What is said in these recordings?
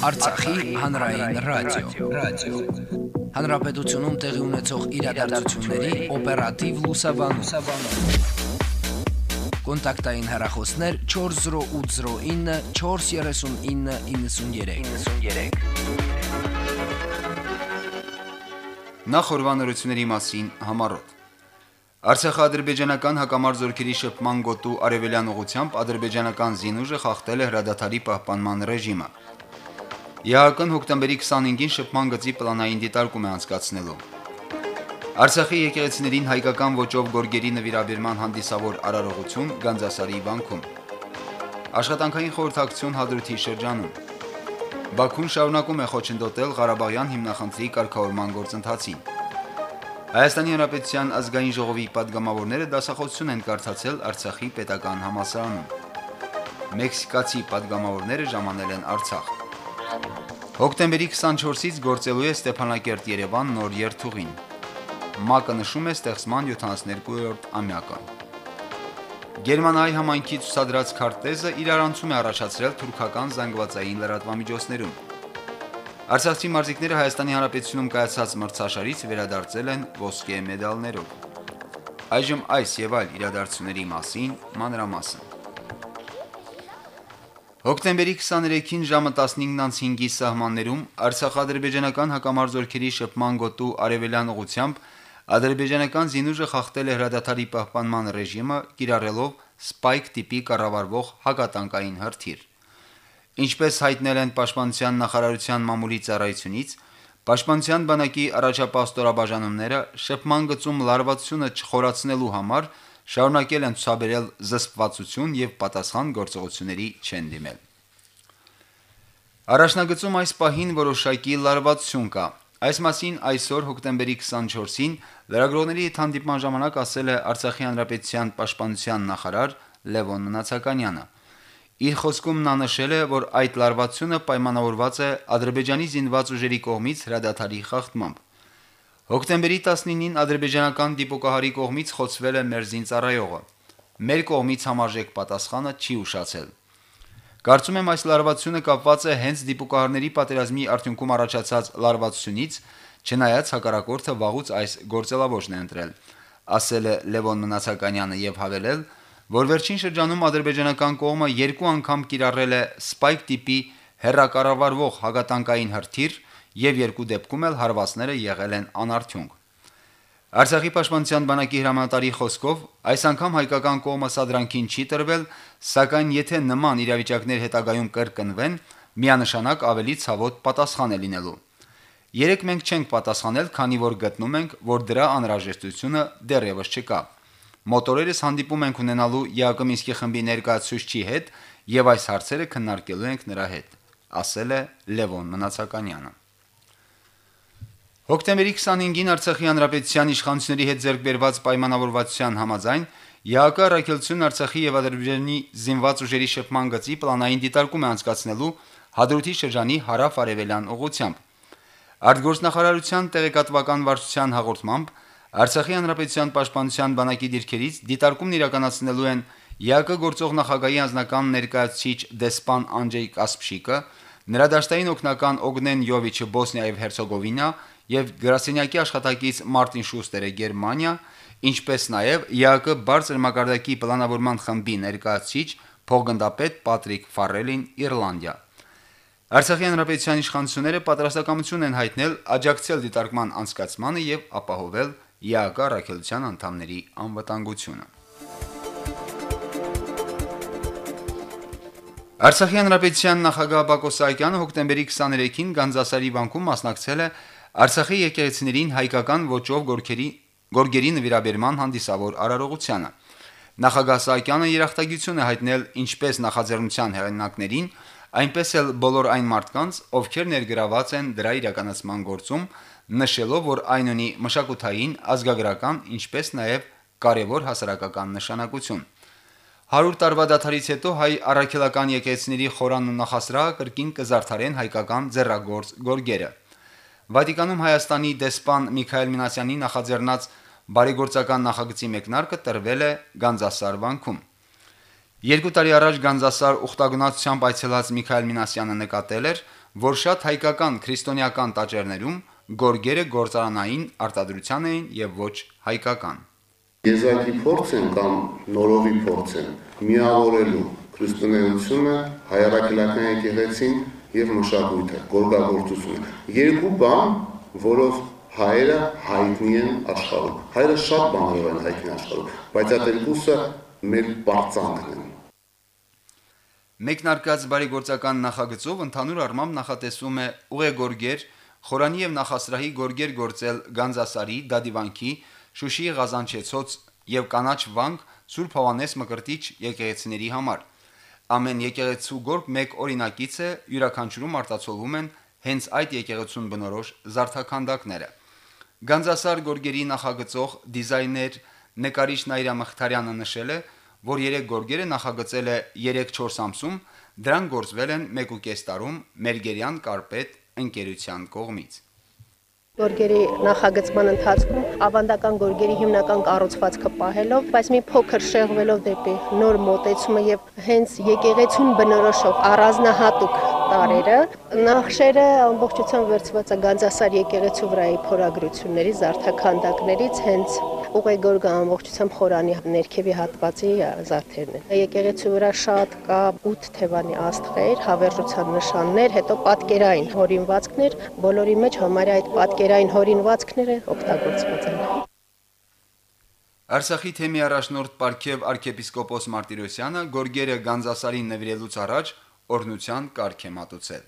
Արցախի հանրային ռադիո, ռադիո։ Հանրապետությունում տեղի ունեցող իրադարձությունների օպերատիվ լուսաբանում։ Կոնտակտային հեռախոսներ 40809 43993։ 93։ Նախ օրվանորությունների մասին համառոտ։ Արցախա-ադրբեջանական հակամարձօրքերի շփման գոտու արևելյան ուղությամբ ադրբեջանական զինուժը խախտել է հրադադարի պահպանման ռեժիմը։ ԵԱԿ-ն հոկտեմբերի 25-ին շփման գծի պլանային դիտարկում է անցկացնելու։ Արցախի եկեղեցիներին հայկական ոճով գորգերի նվիրաբերման հանդիսավոր արարողություն Գանձասարի վանքում։ Աշխատանքային խորհրդակցություն հադրութի շրջանում։ Բաքուն շարունակում է խոչընդոտել Ղարաբաղյան հիմնախնդրի կարգավորման գործընթացին։ Հայաստանի Հանրապետության ազգային ժողովի падգամավորները դասախոսություն են կարդացել Արցախի պետական համալսարանում։ Մեքսիկացի падգամավորները ժամանել են Արցախ։ Հոկտեմբերի 24-ից գործելու է Ստեփանակերտ-Երևան նոր երթուղին։ ՄԱԿ-ը նշում է ստեղծման 72-րդ ամյակը։ Գերմանիայի համայնքի ցուսադրած քարտեզը իրարանցում է առաջացրել թուրքական զանգվածային լրատվամիջոցներում։ Արցախցի մարզիկները Հայաստանի Հանրապետությունում կայացած մրցաշարից վերադարձել են ոսկե մեդալներով։ Այժմ այս եւ այլ իրադարձությունների մասին մանրամասն։ Հոկտեմբերի 23-ին ժամը 15:05-ի սահմաններում Արցախ-ադրբեջանական հակամարձօրքերի շփման գոտու արևելյան ուղությամբ ադրբեջանական զինուժը խախտել է հրադադարի պահպանման ռեժիմը, կիրառելով Spike տիպի կառավարվող հակատանկային հրթիռ։ Ինչպես հայտնել են Պաշտպանության նախարարության մամուլի ծառայությունից, Պաշտպանության բանակի առաջապահ ստորաբաժանումները շփման գծում լարվածությունը չխորացնելու համար շարունակել են ցուցաբերել զսպվածություն եւ պատասխան գործողությունների չեն դիմել։ Առաջնագծում այս պահին որոշակի լարվածություն կա։ Այս մասին այսօր հոկտեմբերի 24-ին լրագրողների հետ հանդիպման ժամանակ ասել է Արցախի հանրապետության պաշտպանության նախարար Լևոն Մնացականյանը։ Իր խոսքում նա նշել է, որ այդ լարվածությունը պայմանավորված է Ադրբեջանի զինված ուժերի կողմից հրադադարի խախտմամբ։ Հոկտեմբերի 19-ին ադրբեջանական դիպուկահարի կողմից խոցվել է մեր զինծառայողը։ Մեր կողմից համարժեք պատասխանը չի ուշացել։ Կարծում եմ այս լարվածությունը կապված է հենց դիպուկահարների պատերազմի արդյունքում առաջացած լարվածությունից, չնայած հակառակորդը վաղուց այս գործելավոճն է ընտրել, ասել է Լևոն Մնացականյանը եւ հավելել, որ վերջին շրջանում ադրբեջանական կողմը երկու անգամ կիրառել է Spike տիպի հերակառավարվող հագատանկային հրթիռ եւ երկու դեպքում էլ հարվածները եղել են անարդյունք։ Արցախի պաշտպանության բանակի հրամանատարի խոսքով այս անգամ հայկական կողմը սադրանքին չի տրվել, սակայն եթե նման իրավիճակներ հետագայում կրկնվեն, միանշանակ ավելի ցավոտ պատասխան է լինելու։ Երեք մենք չենք պատասխանել, քանի որ գտնում ենք, որ դրա անհրաժեշտությունը դեռևս չկա։ Մոտորերս հանդիպում ենք ունենալու ԵԱԿ Մինսկի խմբի ներկայացուցչի հետ եւ այս հարցերը քննարկելու ենք նրա հետ, ասել է Լևոն Մնացականյանը։ Հոկտեմբերի 25-ին Արցախի հանրապետության իշխանությունների հետ ձեռք բերված պայմանավորվածության համաձայն ՀԱԿ առաքելությունն Արցախի եւ Ադրբեջանի զինված ուժերի շփման գծի պլանային դիտարկում է անցկացնելու Հադրութի շրջանի հարավ-արևելյան ուղությամբ։ Արտգործնախարարության տեղեկատվական վարչության հաղորդմամբ Արցախի հանրապետության պաշտպանության բանակի դիրքերից դիտարկումն իրականացնելու են ՀԱԿ գործող նախագահի անձնական ներկայացուցիչ դեսպան Անջեյ Կասպշիկը, նրա դաշտային օգնական Օգնեն Յովիչը Բոսնիա եւ Հերցեգովինա եւ գրասենյակի աշխատակից Մարտին Շուստերը Գերմանիա, ինչպես նաեւ ՀԱԿ բարձր մակարդակի պլանավորման խմբի ներկայացուցիչ փոխգնդապետ Պատրիկ Ֆարելին Իռլանդիա։ Արցախի հանրապետության իշխանությունները պատրաստակամություն են հայտնել աջակցել դիտարկման անցկացմանը եւ ապահովել ՀԱԿ առաքելության անդամների անվտանգությունը։ Արցախի հանրապետության նախագահ Բակո Սահակյանը հոկտեմբերի 23-ին Գանձասարի բանկում մասնակցել է Արցախի եկեղեցիներին հայկական ոճով գորգերի գորգերի նվիրաբերման հանդիսավոր արարողությանը։ Նախագահ Սահակյանը երախտագիտություն է հայտնել ինչպես նախաձեռնության հեղինակներին, այնպես էլ բոլոր այն մարդկանց, ովքեր ներգրաված են դրա իրականացման գործում, նշելով, որ այն ունի մշակութային, ազգագրական, ինչպես նաև կարևոր հասարակական նշանակություն։ 100 տարվա դաթարից հետո հայ առաքելական եկեղեցիների խորանն ու նախասրահը կրկին կզարթարեն հայկական ձեռագործ գորգերը։ Վատիկանում Հայաստանի դեսպան Միքայել Մինասյանի նախաձեռնած բարեգործական նախագծի մեկնարկը տրվել է Գանձասար վանքում։ Երկու տարի առաջ Գանձասար ուխտագնացությամբ այցելած Միքայել Մինասյանը նկատել էր, որ շատ հայկական քրիստոնեական տաճարներում գորգերը գործարանային արտադրության էին եւ ոչ հայկական։ Եզակի փորձ են կամ նորովի փորձ են միավորելու քրիստոնեությունը, հայրաքելական եկեղեցին եւ մշակույթը, գորգագործությունը։ Երկու բան, որով հայերը հայտնի են աշխարհում։ Հայերը շատ բաներով են հայտնի աշխարհում, բայց այդ երկուսը մեր բարձանքն են։ Մեկնարկած բարեգործական նախագծով ընդհանուր առմամբ նախատեսվում է ուղեգորգեր, խորանի եւ նախասրահի գորգեր գործել Գանձասարի, Դադիվանքի, Շուշիի Ղազանչեցոց եւ Կանաչ վանք Սուրբ Հովանես Մկրտիչ եկեղեցիների համար։ Ամեն եկեղեցու գորգ մեկ օրինակից է, յուրաքանչյուրում արտացոլվում են հենց այդ եկեղեցուն բնորոշ զարդաքանդակները։ Գանձասար գորգերի նախագծող դիզայներ նկարիչ Նայրա Մխիթարյանը նշել է, որ երեք գորգերը նախագծել է 3-4 ամսում, դրանք գործվել են 1.5 տարում Մերգերյան կարպետ ընկերության կողմից։ Գորգերի նախագծման ընթացքում ավանդական գորգերի հիմնական կառուցվածքը պահելով, բայց մի փոքր շեղվելով դեպի նոր մոտեցումը եւ հենց եկեղեցուն բնորոշող առանձնահատուկ տարերը նախշերը ամբողջությամբ վերծված է Գանձասար եկեղեցու վրայի փորագրությունների զարդաքանդակներից հենց ուղեգորգը ամբողջությամբ խորանի ներքևի հատվածի զարդերն են։ Եկեղեցու վրա շատ կա 8 թևանի աստղեր, հավերժության նշաններ, հետո պատկերային հորինվածքներ, բոլորի մեջ համարյա այդ պատկերային հորինվածքները օգտագործված են։ Արցախի թեմի առաջնորդ Պարքև arczepiskopos Մարտիրոսյանը Գորգերը Գանձասարին նվիրելուց առաջ օրնության կարգ է մատուցել։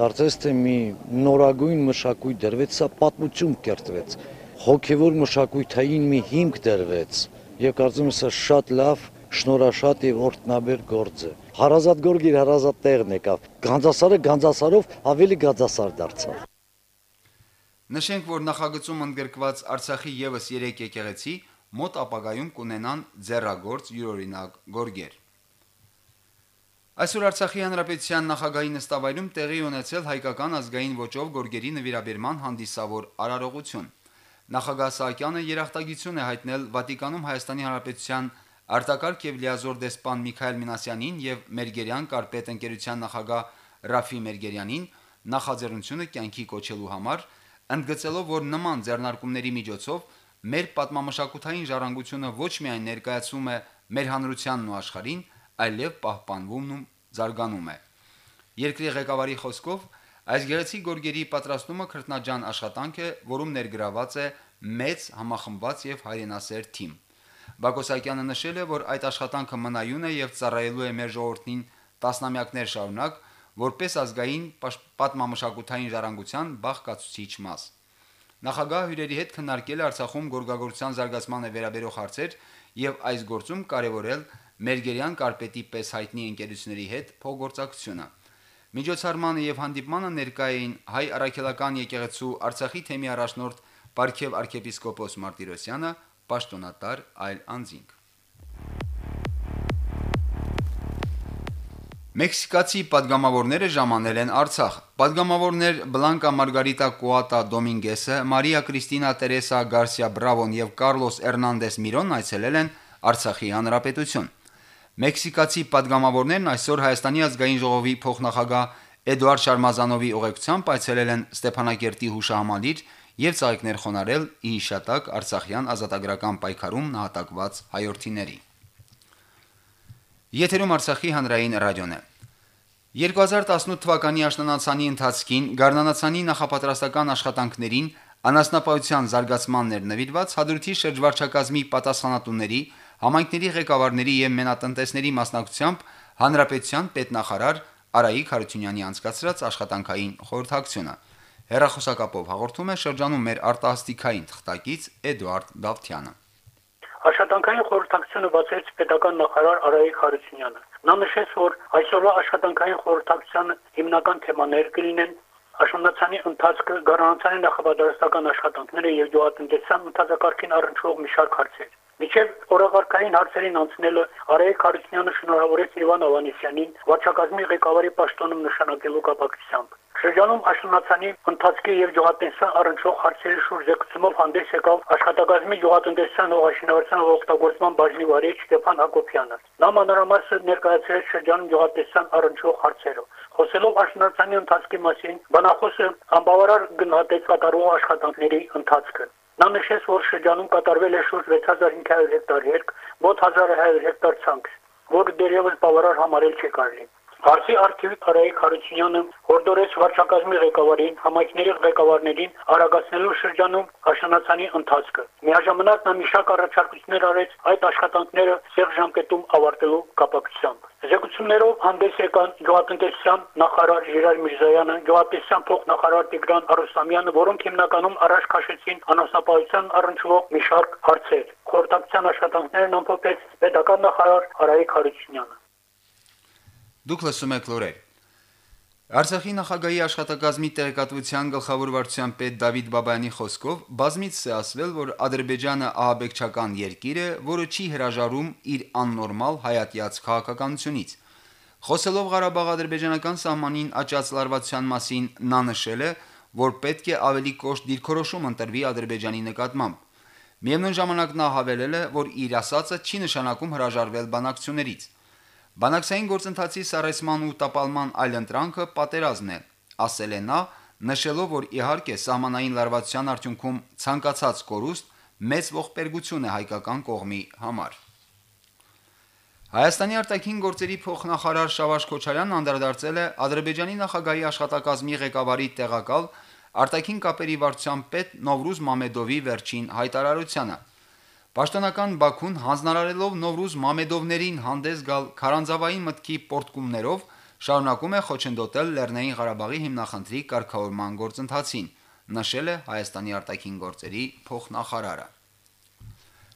Կարծես թե մի նորագույն մշակույթ դրվեց, սա պատմություն կերտվեց, հոգևոր մշակույթային մի հիմք դրվեց, եւ կարծում եմ սա շատ լավ շնորհաշատ եւ օրտնաբեր գործ է։ Հարազատ գորգիր հարազատ տեղն եկավ։ Գանձասարը գանձասարով ավելի գանձասար դարձավ։ Նշենք, որ նախագծում ընդգրկված Արցախի եւս 3 եկեղեցի մոտ ապագայում կունենան ձեռագործ յուրօրինակ գորգեր։ Այսօր Արցախի հանրապետության նախագահի նստավայրում տեղի ունեցել հայկական ազգային ոճով գորգերի նվիրաբերման հանդիսավոր արարողություն։ Նախագահ Սահակյանը երախտագիտություն է հայտնել Վատիկանում Հայաստանի Հանրապետության արտակարգ եւ լիազոր դեսպան Միքայել Մինասյանին եւ Մերգերյան կարպետ ընկերության նախագահ Ռաֆի Մերգերյանին նախաձեռնությունը կյանքի կոչելու համար ընդգծելով, որ նման ձեռնարկումների միջոցով մեր պատմամշակութային ժառանգությունը ոչ միայն ներկայացում է մեր հանրությանն ու աշխարհին, այլև պահպանվում ու զարգանում է։ Երկրի ղեկավարի խոսքով այս գեղեցիկ գորգերի պատրաստումը քրտնաջան աշխատանք է, որում ներգրաված է մեծ համախմբված եւ հայրենասեր թիմ։ Բակոսյանը նշել է, որ այդ աշխատանքը մնայուն է եւ ծառայելու է մեր ժողովրդին տասնամյակներ շարունակ, որպես ազգային պատմամշակութային ժառանգության բաղկացուցիչ մաս։ Նախագահ հյուրերի հետ քննարկել է Արցախում գորգագործության զարգացմանը վերաբերող հարցեր եւ այս գործում կարևորել Մերգերյան կարպետի պես հայտնի ընկերությունների հետ փոխգործակցությունը։ Միջոցառմանը եւ հանդիպմանը ներկա էին հայ առաքելական եկեղեցու Արցախի թեմի առաջնորդ Պարքև arczepiskopos Martirosyan-ը, պաշտոնատար այլ անձինք։ Մեքսիկացի падգամավորները ժամանել են Արցախ։ Падգամավորներ Բլանկա Մարգարիտա Կուատա Դոմինգեսը, Մարիա Կրիստինա Տերեսա Գարսիա Բրավոն եւ Կառլոս Էրնանդես Միրոնն այցելել են Արցախի հանրապետություն։ Մեքսիկացի падգամավորներն այսօր Հայաստանի ազգային ժողովի փոխնախագահ Էդուարդ Շարմազանովի ուղեկցությամբ այցելել են Ստեփանակերտի հուշահամալիր եւ ցաղիկներ խոնարել Իշատակ Արցախյան ազատագրական պայքարում նահատակված հայրենիների։ Եթերում Արցախի հանրային ռադիոն է։ 2018 թվականի աշնանացանի ընթացքին Գառնանացանի նախապատրաստական աշխատանքներին անասնապահության զարգացմանն էր նվիրված հադրութի շրջվարչակազմի պատասխանատուների համայնքների ղեկավարների եւ մենատնտեսների մասնակցությամբ հանրապետության պետնախարար Արայիկ Հարությունյանի անցկացրած աշխատանքային խորհրդակցությունը։ Հերախոսակապով հաղորդում է շրջանում մեր արտահասթիկային թղթակից Էդուարդ Դավթյանը։ Աշխատանքային խորհրդակցությունը բացեց պետական նախարար Արայիկ Խարությունյանը։ Նա նշեց, որ այսօրվա աշխատանքային խորհրդակցության հիմնական թեմաներ կլինեն աշնանացանի ընթացքը, գարանացանի նախապատրաստական աշխատանքները եւ գյուղատնտեսական մտածակարգին առնչվող մի շարք հարցեր։ Միջև օրակարգային հարցերին անցնելը Արայիկ Խարությունյանը շնորհավորեց Իվան Ավանեսյանին վարչակազմի ղեկավարի պաշտոնում նշանակելու կապակցությամբ։ Շրջանում աշնանացանի ընթացքի եւ գյուղատնտեսության առնչվող հարցերի շուրջ զեկուցումով հանդես եկավ աշխատակազմի գյուղատնտեսության ու աշինարարության օգտագործման բաժնի վարիչ Ստեփան Հակոբյանը։ Նա մանրամասը ներկայացրեց շրջանում գյուղատնտեսության առնչվող հարցերով։ Խոսելով աշնանացանի ընթացքի մասին, բանախոսը անբավարար գնահատեց կատարող աշխատանքների ընթացքը։ Նա նշեց, որ շրջանում կատարվել է շուրջ 6500 հեկտար երկ, մոտ 1100 հեկտար ցանք, որը դերևս բավարար համարել չի կարելի։ Հարցի արդյունք Արայիկ Հարությունյանը հորդորեց վարչակազմի ղեկավարին, համայնքների ղեկավարներին արագացնելու շրջանում աշնանացանի ընթացքը։ Միաժամանակ նա մի շարք առաջարկություններ արեց այդ աշխատանքները սեղ ժամկետում ավարտելու կապակցությամբ։ Զեկուցումներով հանդես եկան գյուղատնտեսության նախարար Ժիրայր Միրզոյանը, գյուղատնտեսության փոխնախարար Տիգրան Արուսամյանը, որոնք հիմնականում առաջ քաշեցին անասնապահության առնչվող մի շարք հարցեր։ Խորհրդակցության աշխատանքներն ամփոփեց պետական նախարար Արայիկ Հարությունյանը։ Դուք լսում եք լուրեր։ Արցախի նախագահի աշխատակազմի տեղեկատվության գլխավոր վարչության պետ Դավիթ Բաբայանի խոսքով բազմից է ասվել, որ Ադրբեջանը ահաբեկչական երկիր է, որը չի հրաժարվում իր աննորմալ հայատյաց քաղաքականությունից։ Խոսելով Ղարաբաղ-ադրբեջանական սահմանին աճած լարվածության մասին նա նշել է, որ պետք է ավելի կոշտ դիրքորոշում ընտրվի Ադրբեջանի նկատմամբ։ Միևնույն ժամանակ նա հավելել է, որ իր ասածը չի նշանակում հրաժարվել բանակցություններից։ Բանակցային գործընթացի սարեսման ու տապալման այլ ընտրանքը պատերազմն է, ասել է նա, նշելով, որ իհարկե սահմանային լարվածության արդյունքում ցանկացած կորուստ մեծ ողբերգություն է հայկական կողմի համար։ Հայաստանի արտաքին գործերի փոխնախարար Շավարժ Քոչարյանն անդրադարձել է Ադրբեջանի նախագահի աշխատակազմի ղեկավարի տեղակալ արտաքին կապերի վարչության պետ Նովրուզ Մամեդովի վերջին հայտարարությանը։ Պաշտոնական Բաքուն հանձնարարելով Նովրուզ Մամեդովներին հանդես գալ քարանձավային մտքի պորտկումներով շարունակում է խոչընդոտել Լեռնային Ղարաբաղի հիմնախնդրի կարգավորման գործընթացին, նշել է Հայաստանի արտաքին գործերի փոխնախարարը։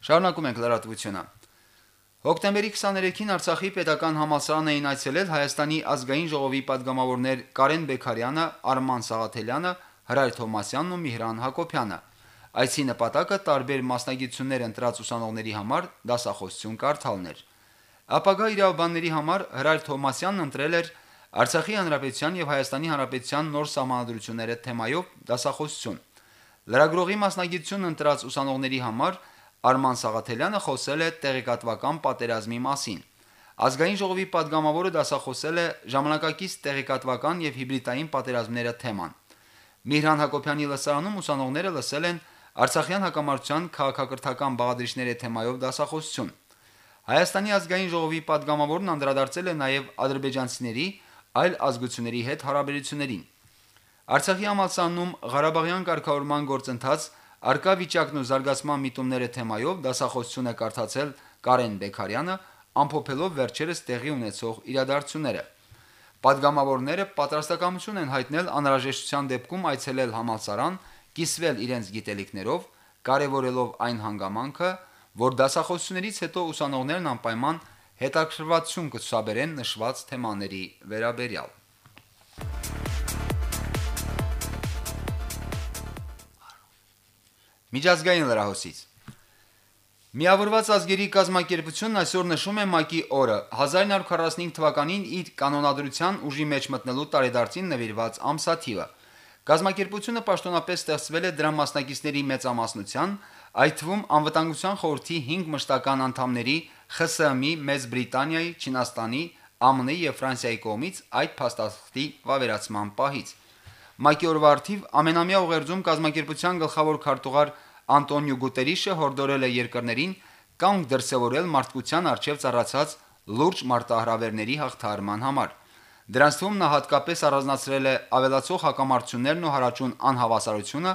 Շարունակում ենք լրատվությունը։ Հոկտեմբերի 23-ին Արցախի Պետական համալսարան էին այցելել Հայաստանի ազգային ժողովի падգամավորներ Կարեն Բեկարյանը, Արման Սաղաթելյանը, Հրայր Թոմասյանն ու Միհրան Հակոբյանը։ Այսի նպատակը տարբեր մասնագիտություններ ընտրած ուսանողների համար դասախոսություն կարդալն էր։ Ապագա իրավաբանների համար Հրայր Թոմասյանն ընտրել էր Արցախի հանրապետության եւ Հայաստանի հանրապետության նոր համանդրությունները թեմայով դասախոսություն։ Լրագրողի մասնագիտությունն ընտրած ուսանողների համար Արման Սաղաթելյանը խոսել է տեղեկատվական պատերազմի մասին։ Ազգային ժողովի падգամավորը դասախոսել է ժամանակակից տեղեկատվական եւ հիբրիդային պատերազմները թեման։ Միհրան Հակոբյանի լսարանում ուսանողները լսել են Արցախյան հակամարտության քաղաքակրթական բաղադրիչների թեմայով դասախոսություն։ Հայաստանի ազգային ժողովի падգամավորն անդրադարձել է նաև ադրբեջանցիների այլ ազգությունների հետ հարաբերություններին։ Արցախի համալսանում Ղարաբաղյան կարգավորման գործընթաց արկա վիճակն ու զարգացման միտումները թեմայով դասախոսություն է կարդացել Կարեն Բեկարյանը, ամփոփելով վերջերս տեղի ունեցող իրադարձությունները։ Падգամավորները պատրաստակամություն են հայտնել անհրաժեշտության դեպքում այցելել համալսարան կիսվել իրենց գիտելիքներով, կարևորելով այն հանգամանքը, որ դասախոսություններից հետո ուսանողներն անպայման հետաքրքրվածություն կցուցաբերեն նշված թեմաների վերաբերյալ։ Միջազգային լրահոսից Միավորված ազգերի կազմակերպությունն այսօր նշում է ՄԱԿ-ի օրը 1945 թվականին իր կանոնադրության ուժի մեջ մտնելու տարեդարձին նվիրված ամսաթիվը։ Կազմակերպությունը պաշտոնապես ստեղծվել է դրա մասնակիցների մեծամասնության, այդ թվում անվտանգության խորհրդի 5 մշտական անդամների ԽՍՀՄ-ի, Մեծ Բրիտանիայի, Չինաստանի, ԱՄՆ-ի եւ Ֆրանսիայի կողմից այդ փաստաթղթի վավերացման պահից։ ՄԱԿ-ի օրվա արդիվ ամենամյա ուղերձում կազմակերպության գլխավոր քարտուղար Անտոնիո Գուտերիշը հորդորել է երկրներին կանգ դրսևորել մարդկության արժև ծառացած լուրջ մարտահրավերների հաղթահարման համար։ Դրանց թվում նա հատկապես առանձնացրել է ավելացող հակամարտություններն ու հարաճուն անհավասարությունը,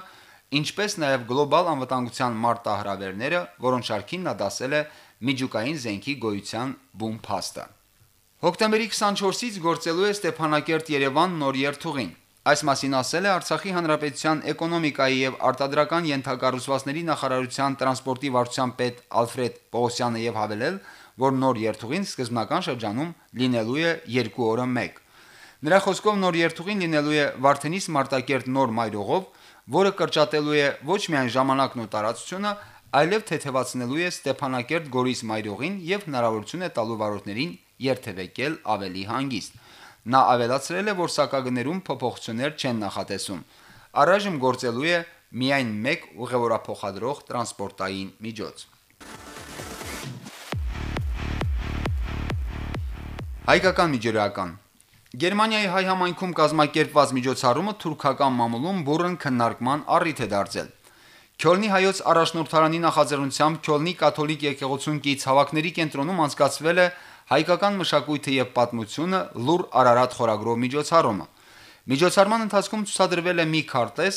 ինչպես նաև գլոբալ անվտանգության մարտահրավերները, որոնց շարքին նա դասել է միջուկային զենքի գոյության բում փաստը։ Հոկտեմբերի 24-ից գործելու է Ստեփանակերտ-Երևան նոր երթուղին։ Այս մասին ասել է Արցախի Հանրապետության էկոնոմիկայի եւ արտադրական ենթակառուցվածքների նախարարության տրանսպորտի վարչության պետ Ալֆրեդ Պողոսյանը եւ հավելել, որ նոր երթուղին սկզբնական շրջանում լինելու է 2 օրը 1։ Նրա խոսքով նոր երթուղին լինելու է Վարդենիս Մարտակերտ նոր մայրողով, որը կրճատելու է ոչ միայն ժամանակն ու տարածությունը, այլև թեթևացնելու է Ստեփանակերտ Գորիս մայրողին եւ հնարավորություն է տալու վարորդներին երթևեկել ավելի հանգիստ։ Նա ավելացրել է, որ սակագներում փոփոխություններ չեն նախատեսում։ Առայժմ գործելու է միայն մեկ ուղևորափոխադրող տրանսպորտային միջոց։ Հայկական միջերական. Գերմանիայի հայ համայնքում կազմակերպված միջոցառումը թուրքական մամուլում բուրըն քննարկման առիթ է դարձել։ Քյոլնի հայոց առաջնորդարանի նախաձեռնությամբ Քյոլնի կաթոլիկ եկեղեցուն կից հավաքների կենտրոնում անցկացվել է հայկական մշակույթը եւ պատմությունը լուր Արարատ խորագրով միջոցառումը։ Միջոցառման ընթացքում ցուցադրվել է մի քարտեզ,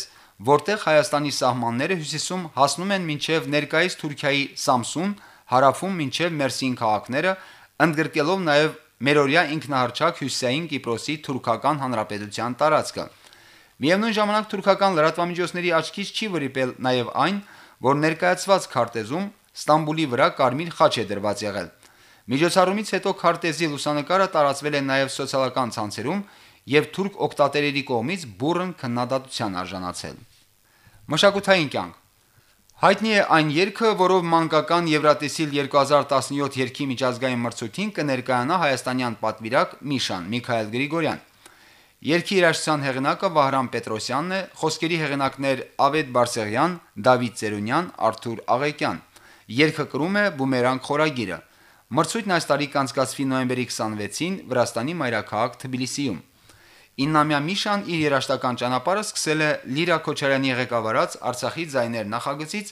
որտեղ Հայաստանի սահմանները հյուսիսում հասնում են մինչև ներկայիս Թուրքիայի Սամսուն, հարավում մինչև Մերսին քաղաքները, ընդգրկելով նաեւ մերօրյա ինքնահարճակ Հյուսիսային Կիպրոսի թուրքական հանրապետության տարածքը։ Միևնույն ժամանակ թուրքական լրատվամիջոցների աչքից չի վրիպել նաեւ այն, որ ներկայացված քարտեզում Ստամբուլի վրա կարմիր խաչ է դրված եղել։ Միջոցառումից հետո քարտեզի լուսանկարը տարածվել է նաեւ սոցիալական ցանցերում եւ թուրք օկտատերերի կողմից բուրըն քննադատության արժանացել։ Մշակութային կյանք Հայտնի է այն երգը, որով մանկական Եվրատեսիլ 2017 երգի միջազգային մրցույթին կներկայանա հայաստանյան պատվիրակ Միշան Միքայել Գրիգորյան։ Երգի երաժշտության հեղինակը Վահրամ Պետրոսյանն է, խոսքերի հեղինակներ Ավետ Բարսեղյան, Դավիթ Ծերունյան, Արթուր Աղեկյան։ Երգը կրում է Բումերանգ խորագիրը։ Մրցույթն այս տարի կանցկացվի նոյեմբերի 26-ին Վրաստանի մայրաքաղաք Թբիլիսիում։ Իննամյա Միշան իր երաշտական ճանապարհը սկսել է Լիրա Քոչարյանի ղեկավարած Արցախի ձայներ նախագծից,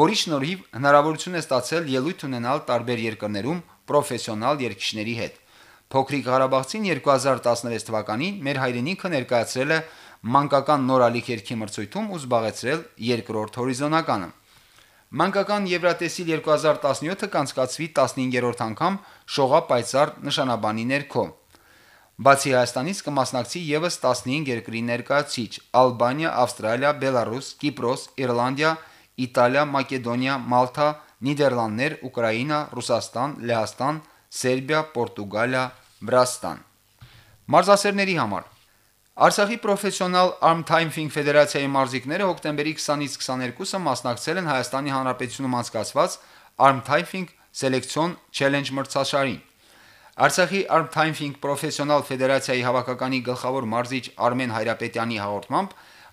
որի շնորհիվ հնարավորություն է ստացել ելույթ ունենալ տարբեր երկրներում պրոֆեսիոնալ երգիչների հետ։ Փոքրիկ Ղարաբաղցին 2016 թվականին մեր հայրենիքը ներկայացրել է մանկական նորալիք երգի մրցույթում ու զբաղեցրել երկրորդ հորիզոնականը։ Մանկական Եվրատեսիլ 2017-ը կանցկացվի 15-րդ անգամ Շողա պայծառ նշանաբանի ներքո։ Բացի Հայաստանից կմասնակցի եւս 15 երկրի ներկայացիչ՝ Ալբանիա, Ավստրալիա, Բելարուս, Կիպրոս, Իռլանդիա, Իտալիա, Մակեդոնիա, Մալթա, Նիդերլանդներ, Ուկրաինա, Ռուսաստան, Լեհաստան, Սերբիա, Պորտուգալիա, Վրաստան։ Մարզասերների համար. Արցախի պրոֆեսիոնալ Arm Timing Ֆեդերացիայի մարզիկները հոկտեմբերի 20-ից 22-ը մասնակցել են Հայաստանի Հանրապետությունում անցկացված Arm Timing Selection Challenge մրցաշարին։ Արցախի Arm Timing պրոֆեսիոնալ ֆեդերացիայի հավաքականի գլխավոր մարզիչ Արմեն Հայրապետյանի հաղորդմամբ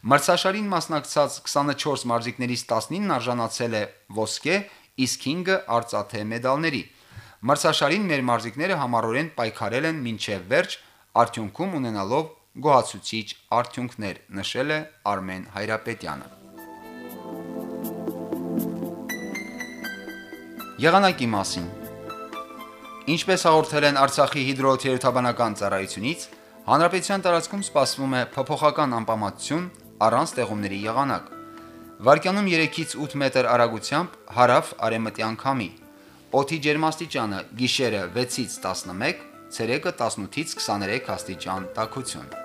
մրցաշարին մասնակցած 24 մարզիկներից 19-ն արժանացել է ոսկե, իսկ 5-ը արծաթե մեդալների։ Մրցաշարին մեր մարզիկները համառորեն պայքարել են մինչև վերջ, արդյունքում ունենալով գոհացուցիչ արդյունքներ, նշել է Արմեն Հայրապետյանը։ Եղանակի մասին Ինչպես հաղորդել են Արցախի հիդրոթերապանական ծառայությունից, հանրապետության տարածքում սպասվում է փոփոխական անպամատություն առանց տեղումների եղանակ։ Վարկյանում 3-ից 8 մետր արագությամբ հարավ արևմտյան քամի։ Օդի ջերմաստիճանը՝ գիշերը 6-ից 11, ցերեկը 18-ից 23 աստիճան տաքություն։